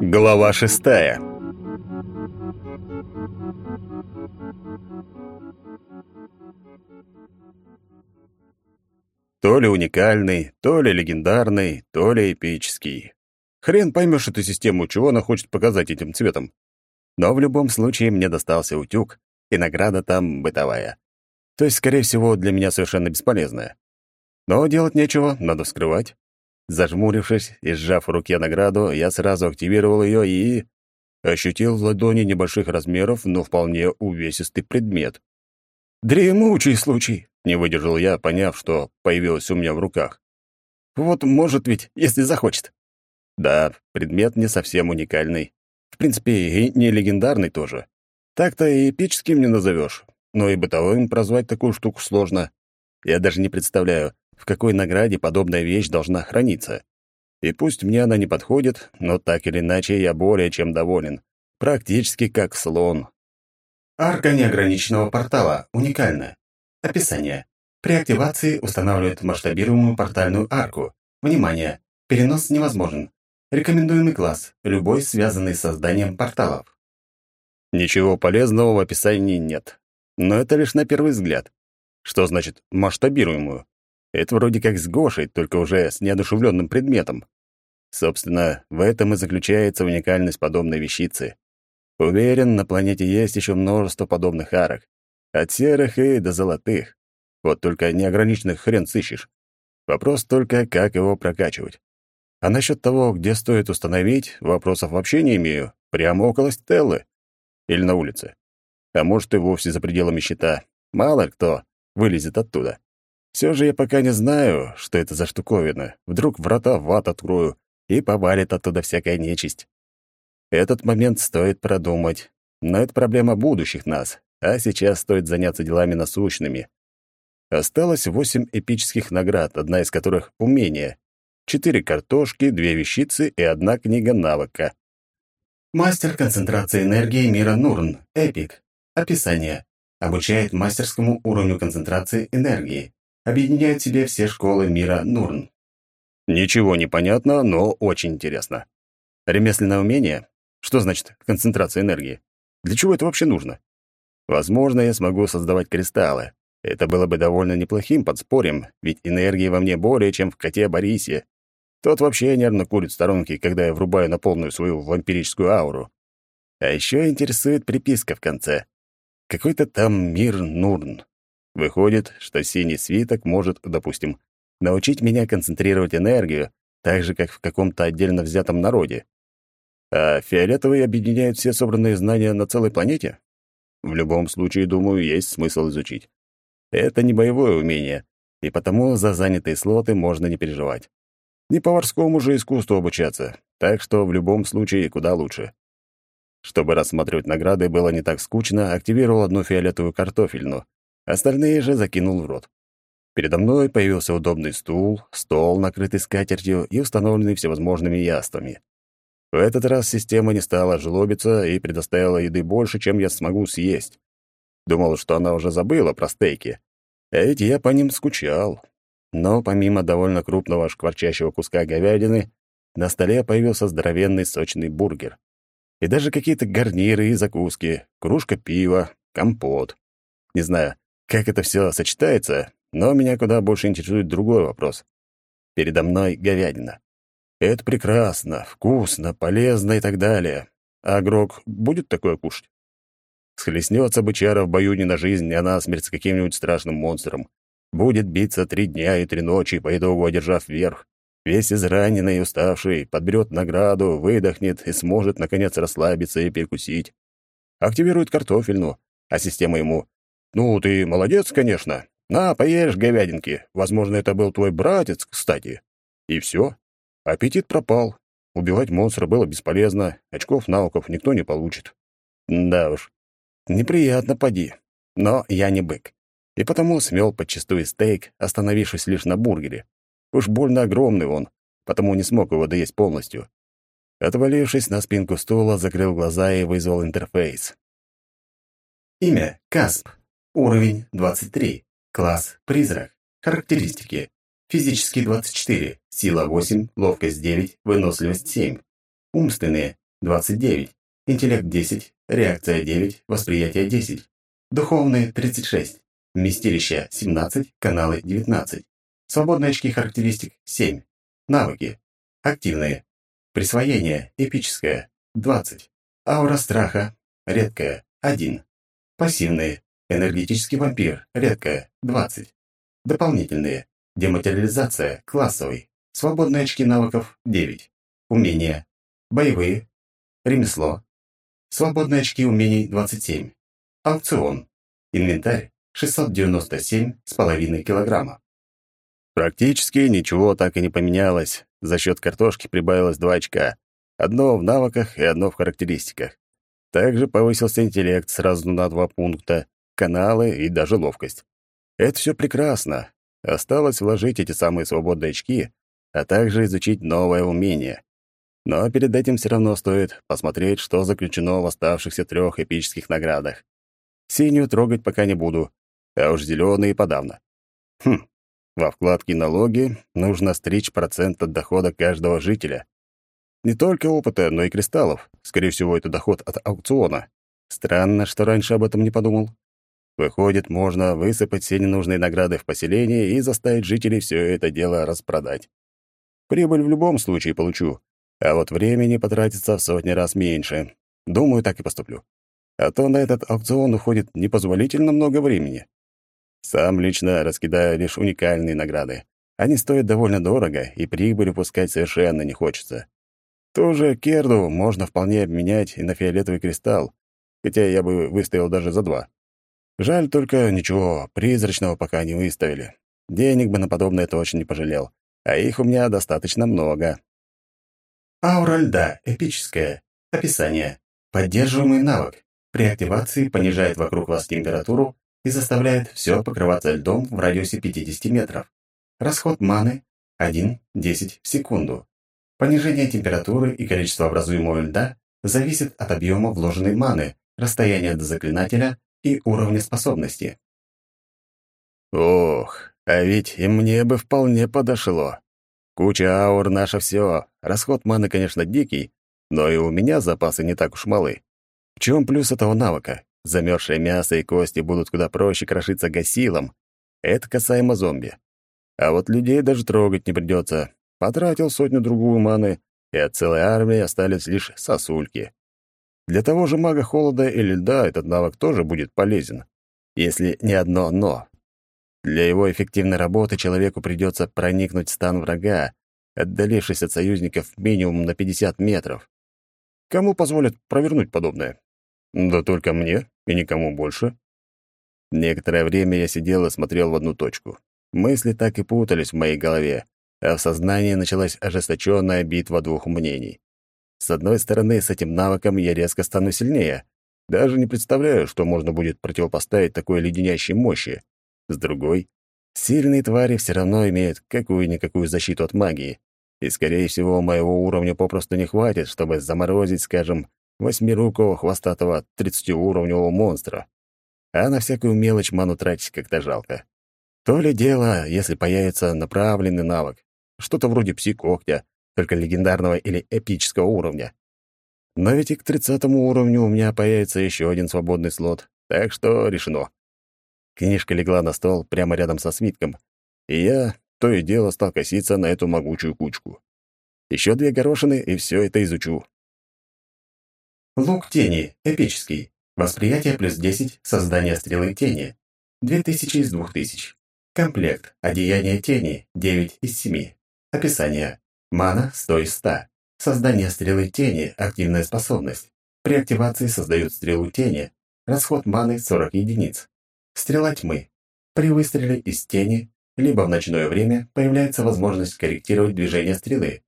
Глава шестая То ли уникальный, то ли легендарный, то ли эпический. Хрен поймешь эту систему, чего она хочет показать этим цветом. Но в любом случае мне достался утюг, и награда там бытовая. То есть, скорее всего, для меня совершенно бесполезная. Но делать нечего, надо вскрывать. Зажмурившись и сжав в руке награду, я сразу активировал ее и... ощутил в ладони небольших размеров, но вполне увесистый предмет. «Дремучий случай!» — не выдержал я, поняв, что появилось у меня в руках. «Вот может ведь, если захочет». Да, предмет не совсем уникальный. В принципе, и не легендарный тоже. Так-то и эпическим не назовешь, но и бытовым прозвать такую штуку сложно. Я даже не представляю, в какой награде подобная вещь должна храниться. И пусть мне она не подходит, но так или иначе я более чем доволен. Практически как слон, Арка неограниченного портала. Уникальна. Описание. При активации устанавливает масштабируемую портальную арку. Внимание! Перенос невозможен. Рекомендуемый класс. Любой, связанный с созданием порталов. Ничего полезного в описании нет. Но это лишь на первый взгляд. Что значит масштабируемую? Это вроде как с Гошей, только уже с неодушевленным предметом. Собственно, в этом и заключается уникальность подобной вещицы. Уверен, на планете есть еще множество подобных арок. От серых и до золотых. Вот только неограниченных хрен сыщешь. Вопрос только, как его прокачивать. А насчет того, где стоит установить, вопросов вообще не имею. Прямо около Стеллы. Или на улице. А может, и вовсе за пределами щита. Мало кто вылезет оттуда. Все же я пока не знаю, что это за штуковина. Вдруг врата в ад открою, и повалит оттуда всякая нечисть. Этот момент стоит продумать. Но это проблема будущих нас, а сейчас стоит заняться делами насущными. Осталось восемь эпических наград, одна из которых — умение. Четыре картошки, две вещицы и одна книга навыка. Мастер концентрации энергии мира Нурн. Эпик. Описание. Обучает мастерскому уровню концентрации энергии. Объединяет в себе все школы мира Нурн. Ничего не понятно, но очень интересно. Ремесленное умение? Что значит концентрация энергии? Для чего это вообще нужно? Возможно, я смогу создавать кристаллы. Это было бы довольно неплохим подспорьем, ведь энергии во мне более, чем в коте Борисе. Тот вообще нервно курит в сторонке, когда я врубаю на полную свою вампирическую ауру. А еще интересует приписка в конце. Какой-то там мир Нурн. Выходит, что синий свиток может, допустим, научить меня концентрировать энергию, так же, как в каком-то отдельно взятом народе. А фиолетовый объединяет все собранные знания на целой планете? В любом случае, думаю, есть смысл изучить. Это не боевое умение, и потому за занятые слоты можно не переживать. Не поварскому же искусству обучаться, так что в любом случае куда лучше. Чтобы рассматривать награды было не так скучно, активировал одну фиолетовую картофельну, остальные же закинул в рот. Передо мной появился удобный стул, стол, накрытый скатертью и установленный всевозможными яствами. В этот раз система не стала жлобиться и предоставила еды больше, чем я смогу съесть. Думал, что она уже забыла про стейки. А ведь я по ним скучал. Но помимо довольно крупного шкварчащего куска говядины, на столе появился здоровенный сочный бургер. И даже какие-то гарниры и закуски, кружка пива, компот. Не знаю, как это все сочетается, но меня куда больше интересует другой вопрос. Передо мной говядина. Это прекрасно, вкусно, полезно и так далее. А Грок будет такое кушать? Схлестнется бычара в бою не на жизнь, не на смерть с каким-нибудь страшным монстром. Будет биться три дня и три ночи, по итогу одержав верх. Весь израненный и уставший, подберет награду, выдохнет и сможет, наконец, расслабиться и перекусить. Активирует картофельну, а система ему «Ну, ты молодец, конечно. На, поешь говядинки. Возможно, это был твой братец, кстати». И все. Аппетит пропал. Убивать монстра было бесполезно, очков навыков никто не получит. Да уж, неприятно поди. Но я не бык. И потому смел подчистую стейк, остановившись лишь на бургере. Уж больно огромный он, потому не смог его доесть полностью. Отвалившись на спинку стула, закрыл глаза и вызвал интерфейс. Имя — Касп. Уровень — 23. Класс — Призрак. Характеристики. Физический 24, сила 8, ловкость 9, выносливость 7. Умственные 29, интеллект 10, реакция 9, восприятие 10. Духовные 36, вместилище 17, каналы 19. Свободные очки характеристик 7. Навыки. Активные. Присвоение эпическое 20. Аура страха редкая 1. Пассивные. Энергетический вампир редкая 20. Дополнительные. Дематериализация классовый. Свободные очки навыков 9. Умения. Боевые. Ремесло. Свободные очки умений 27. Аукцион. Инвентарь 697,5 килограмма. Практически ничего так и не поменялось. За счет картошки прибавилось два очка. Одно в навыках и одно в характеристиках. Также повысился интеллект сразу на два пункта, каналы и даже ловкость. Это все прекрасно. Осталось вложить эти самые свободные очки, а также изучить новое умение. Но перед этим все равно стоит посмотреть, что заключено в оставшихся трех эпических наградах. Синюю трогать пока не буду, а уж зеленые подавно. Хм, во вкладке «Налоги» нужно стричь процент от дохода каждого жителя. Не только опыта, но и кристаллов. Скорее всего, это доход от аукциона. Странно, что раньше об этом не подумал. Выходит, можно высыпать все ненужные награды в поселение и заставить жителей все это дело распродать. Прибыль в любом случае получу, а вот времени потратится в сотни раз меньше. Думаю, так и поступлю. А то на этот аукцион уходит непозволительно много времени. Сам лично раскидаю лишь уникальные награды. Они стоят довольно дорого, и прибыль упускать совершенно не хочется. Ту же керду можно вполне обменять и на фиолетовый кристалл, хотя я бы выставил даже за два. Жаль только ничего призрачного пока не выставили. Денег бы на подобное точно не пожалел, а их у меня достаточно много. Аура льда, эпическая. Описание. Поддерживаемый навык. При активации понижает вокруг вас температуру и заставляет все покрываться льдом в радиусе 50 метров. Расход маны 1-10 в секунду. Понижение температуры и количество образуемого льда зависит от объема вложенной маны, расстояния до заклинателя и уровня способности. Ох, а ведь и мне бы вполне подошло. Куча аур — наше все. Расход маны, конечно, дикий, но и у меня запасы не так уж малы. В чем плюс этого навыка? Замерзшее мясо и кости будут куда проще крошиться гасилом. Это касаемо зомби. А вот людей даже трогать не придется. Потратил сотню-другую маны, и от целой армии остались лишь сосульки. Для того же мага холода или льда этот навык тоже будет полезен. Если не одно «но». Для его эффективной работы человеку придется проникнуть в стан врага, отдалившись от союзников минимум на 50 метров. Кому позволят провернуть подобное? Да только мне и никому больше. Некоторое время я сидел и смотрел в одну точку. Мысли так и путались в моей голове, а в сознании началась ожесточенная битва двух мнений. С одной стороны, с этим навыком я резко стану сильнее. Даже не представляю, что можно будет противопоставить такой леденящей мощи. С другой, сильные твари все равно имеют какую-никакую защиту от магии. И, скорее всего, моего уровня попросту не хватит, чтобы заморозить, скажем, восьмирукого хвостатого тридцатиуровневого монстра. А на всякую мелочь ману тратить как-то жалко. То ли дело, если появится направленный навык, что-то вроде пси-когтя, только легендарного или эпического уровня. Но ведь и к тридцатому уровню у меня появится еще один свободный слот, так что решено. Книжка легла на стол прямо рядом со свитком, и я то и дело стал коситься на эту могучую кучку. Еще две горошины, и все это изучу. Лук тени, эпический. Восприятие плюс 10, создание стрелы тени. 2000 из 2000. Комплект, одеяние тени, 9 из 7. Описание. Мана 100 из 100. Создание стрелы тени, активная способность. При активации создают стрелу тени. Расход маны 40 единиц. Стрела тьмы. При выстреле из тени, либо в ночное время, появляется возможность корректировать движение стрелы.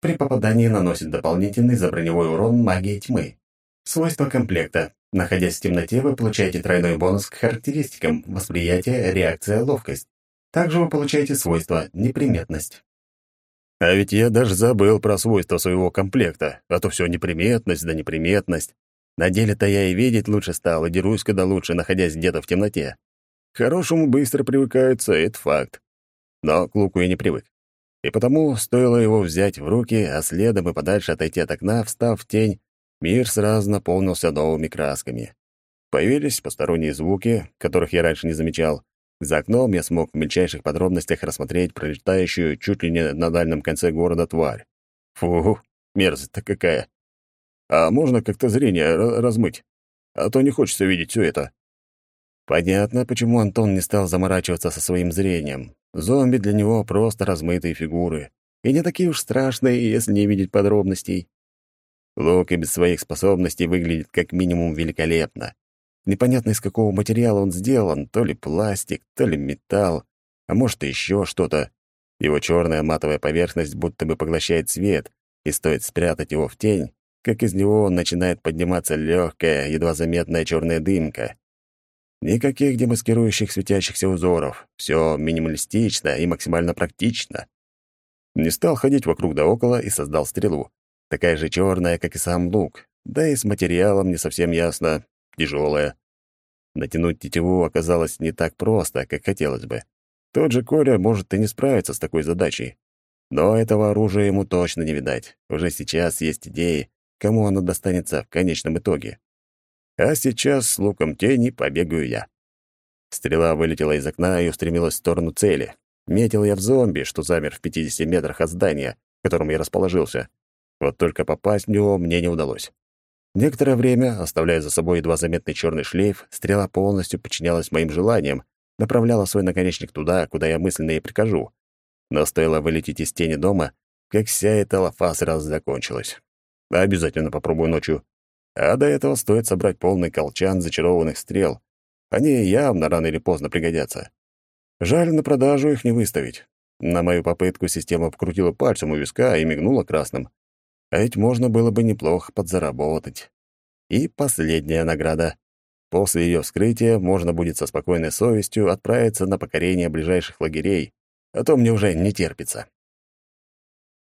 При попадании наносит дополнительный заброневой урон магии тьмы. Свойства комплекта. Находясь в темноте, вы получаете тройной бонус к характеристикам восприятие, реакция, ловкость. Также вы получаете свойство неприметность. А ведь я даже забыл про свойства своего комплекта, а то все неприметность да неприметность. На деле-то я и видеть лучше стал, и дерусь куда лучше, находясь где-то в темноте. К хорошему быстро привыкаются, это факт. но к луку я не привык. И потому стоило его взять в руки, а следом и подальше отойти от окна, встав в тень, мир сразу наполнился новыми красками. Появились посторонние звуки, которых я раньше не замечал. За окном я смог в мельчайших подробностях рассмотреть пролетающую чуть ли не на дальнем конце города тварь. Фу, мерзость-то какая. А можно как-то зрение размыть? А то не хочется видеть все это. Понятно, почему Антон не стал заморачиваться со своим зрением. Зомби для него просто размытые фигуры. И не такие уж страшные, если не видеть подробностей. Лук и без своих способностей выглядит как минимум великолепно. Непонятно, из какого материала он сделан, то ли пластик, то ли металл, а может, и еще что-то. Его черная матовая поверхность будто бы поглощает свет, и стоит спрятать его в тень, как из него начинает подниматься легкая, едва заметная черная дымка. Никаких демаскирующих светящихся узоров. Все минималистично и максимально практично. Не стал ходить вокруг да около и создал стрелу. Такая же черная, как и сам лук. Да и с материалом не совсем ясно. Тяжелая. Натянуть тетиву оказалось не так просто, как хотелось бы. Тот же Коля может и не справиться с такой задачей. Но этого оружия ему точно не видать. Уже сейчас есть идеи, кому оно достанется в конечном итоге. А сейчас с луком тени побегаю я. Стрела вылетела из окна и устремилась в сторону цели. Метил я в зомби, что замер в 50 метрах от здания, в котором я расположился. Вот только попасть в него мне не удалось. Некоторое время, оставляя за собой едва заметный черный шлейф, стрела полностью подчинялась моим желаниям, направляла свой наконечник туда, куда я мысленно и прикажу. Но стоило вылететь из тени дома, как вся эта лафа сразу закончилась. Обязательно попробую ночью. А до этого стоит собрать полный колчан зачарованных стрел. Они явно рано или поздно пригодятся. Жаль, на продажу их не выставить. На мою попытку система покрутила пальцем у виска и мигнула красным. А ведь можно было бы неплохо подзаработать. И последняя награда. После ее вскрытия можно будет со спокойной совестью отправиться на покорение ближайших лагерей, а то мне уже не терпится.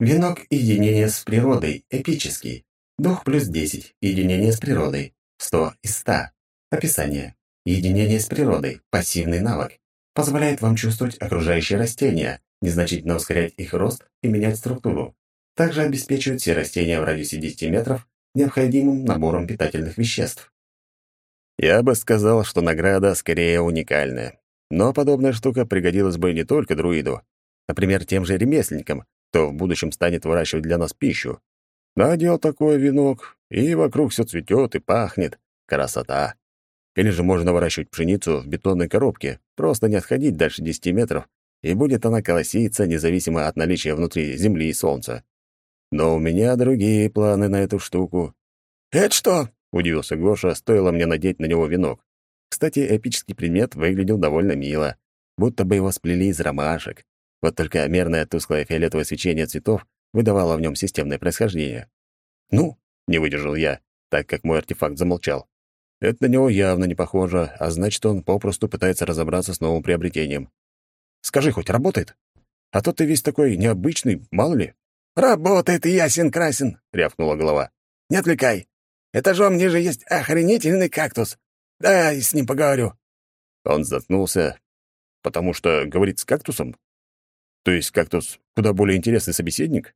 Венок единения с природой, эпический. Дух плюс 10. Единение с природой. 100 из 100. Описание. Единение с природой. Пассивный навык. Позволяет вам чувствовать окружающие растения, незначительно ускорять их рост и менять структуру. Также обеспечивает все растения в радиусе 10 метров необходимым набором питательных веществ. Я бы сказал, что награда скорее уникальная. Но подобная штука пригодилась бы не только друиду. Например, тем же ремесленникам, кто в будущем станет выращивать для нас пищу. Надел такой венок, и вокруг все цветет и пахнет. Красота. Или же можно выращивать пшеницу в бетонной коробке, просто не отходить дальше 10 метров, и будет она колоситься, независимо от наличия внутри земли и солнца. Но у меня другие планы на эту штуку. «Это что?» — удивился Гоша, стоило мне надеть на него венок. Кстати, эпический предмет выглядел довольно мило, будто бы его сплели из ромашек. Вот только мерное тусклое фиолетовое свечение цветов выдавало в нем системное происхождение. «Ну?» — не выдержал я, так как мой артефакт замолчал. Это на него явно не похоже, а значит, он попросту пытается разобраться с новым приобретением. «Скажи, хоть работает? А то ты весь такой необычный, мало ли». «Работает, ясен-красен!» — рявкнула голова. «Не отвлекай! Этажом ниже есть охренительный кактус. Да, с ним поговорю». Он заткнулся, потому что говорит с кактусом? То есть кактус куда более интересный собеседник?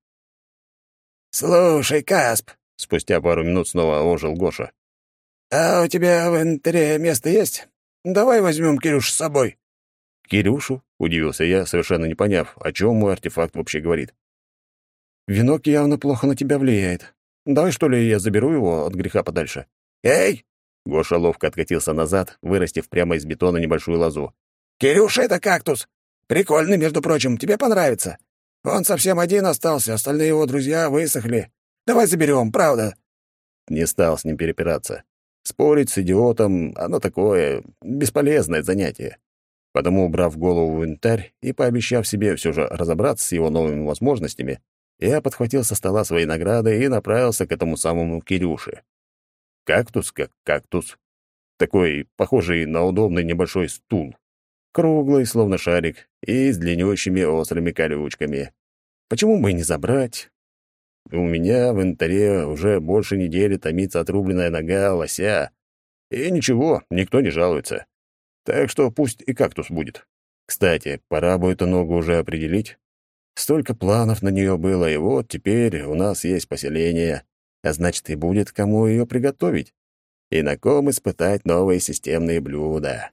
«Слушай, Касп!» — спустя пару минут снова ожил Гоша. «А у тебя в инвентаре место есть? Давай возьмем Кирюшу с собой». «Кирюшу?» — удивился я, совершенно не поняв, о чем мой артефакт вообще говорит. «Венок явно плохо на тебя влияет. Давай, что ли, я заберу его от греха подальше». «Эй!» — Гоша ловко откатился назад, вырастив прямо из бетона небольшую лозу. «Кирюша — это кактус. Прикольный, между прочим, тебе понравится. Он совсем один остался, остальные его друзья высохли. Давай заберем, правда?» Не стал с ним перепираться. Спорить с идиотом — оно такое бесполезное занятие. Потому, убрав голову в инвентарь и пообещав себе все же разобраться с его новыми возможностями, я подхватил со стола свои награды и направился к этому самому Кирюше. Кактус как кактус. Такой, похожий на удобный небольшой стул. Круглый, словно шарик, и с длиннющими острыми колючками. Почему бы и не забрать? У меня в инвентаре уже больше недели томится отрубленная нога лося. И ничего, никто не жалуется. Так что пусть и кактус будет. Кстати, пора бы эту ногу уже определить. Столько планов на нее было, и вот теперь у нас есть поселение, а значит, и будет кому ее приготовить, и на ком испытать новые системные блюда.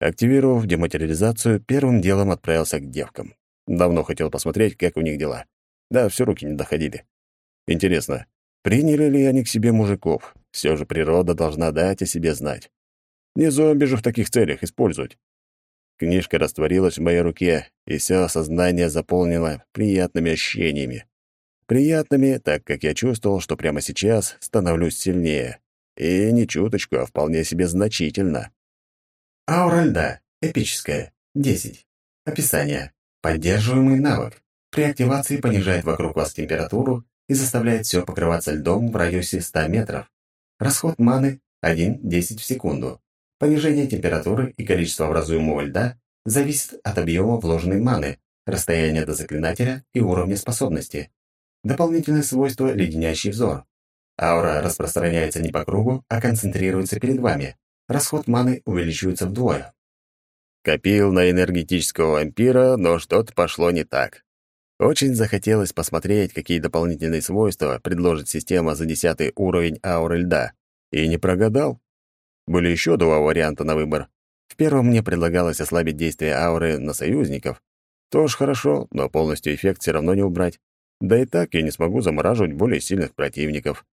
Активировав дематериализацию, первым делом отправился к девкам. Давно хотел посмотреть, как у них дела. Да, все руки не доходили. Интересно, приняли ли они к себе мужиков? Все же природа должна дать о себе знать. Не зомби же в таких целях использовать. Книжка растворилась в моей руке, и все сознание заполнило приятными ощущениями. Приятными, так как я чувствовал, что прямо сейчас становлюсь сильнее. И не чуточку, а вполне себе значительно. Аура льда. Эпическая. 10. Описание. Поддерживаемый навык. При активации понижает вокруг вас температуру и заставляет все покрываться льдом в радиусе 100 метров. Расход маны 1-10 в секунду. Понижение температуры и количество образуемого льда зависит от объема вложенной маны, расстояния до заклинателя и уровня способности. Дополнительное свойство — леденящий взор. Аура распространяется не по кругу, а концентрируется перед вами. Расход маны увеличивается вдвое. Копил на энергетического вампира, но что-то пошло не так. Очень захотелось посмотреть, какие дополнительные свойства предложит система за десятый уровень ауры льда. И не прогадал. Были еще два варианта на выбор. В первом мне предлагалось ослабить действие ауры на союзников. Тоже хорошо, но полностью эффект все равно не убрать. Да и так я не смогу замораживать более сильных противников.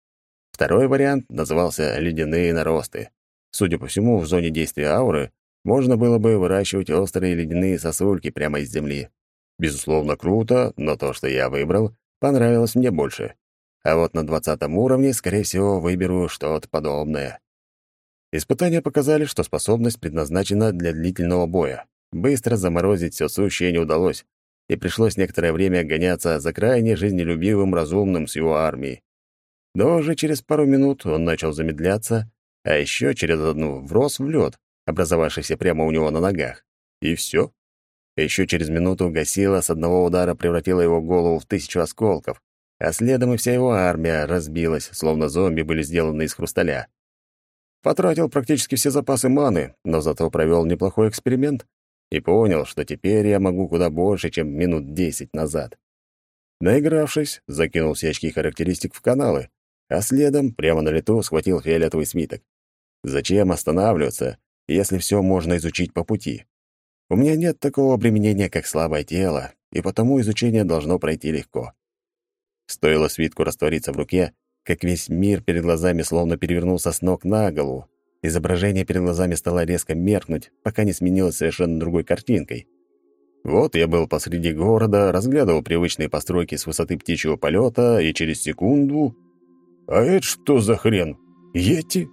Второй вариант назывался «ледяные наросты». Судя по всему, в зоне действия ауры можно было бы выращивать острые ледяные сосульки прямо из земли. Безусловно, круто, но то, что я выбрал, понравилось мне больше. А вот на двадцатом уровне, скорее всего, выберу что-то подобное. Испытания показали, что способность предназначена для длительного боя. Быстро заморозить все сущее не удалось, и пришлось некоторое время гоняться за крайне жизнелюбивым разумным с его армией. Но уже через пару минут он начал замедляться, а еще через одну врос в лед, образовавшийся прямо у него на ногах. И все. Еще через минуту гасила с одного удара превратила его голову в тысячу осколков, а следом и вся его армия разбилась, словно зомби были сделаны из хрусталя. Потратил практически все запасы маны, но зато провел неплохой эксперимент и понял, что теперь я могу куда больше, чем минут десять назад. Наигравшись, закинул все очки характеристик в каналы, а следом, прямо на лету, схватил фиолетовый свиток. Зачем останавливаться, если все можно изучить по пути? У меня нет такого обременения, как слабое тело, и потому изучение должно пройти легко. Стоило свитку раствориться в руке, как весь мир перед глазами словно перевернулся с ног на голову. Изображение перед глазами стало резко меркнуть, пока не сменилось совершенно другой картинкой. Вот я был посреди города, разглядывал привычные постройки с высоты птичьего полета, и через секунду... А это что за хрен? Йети?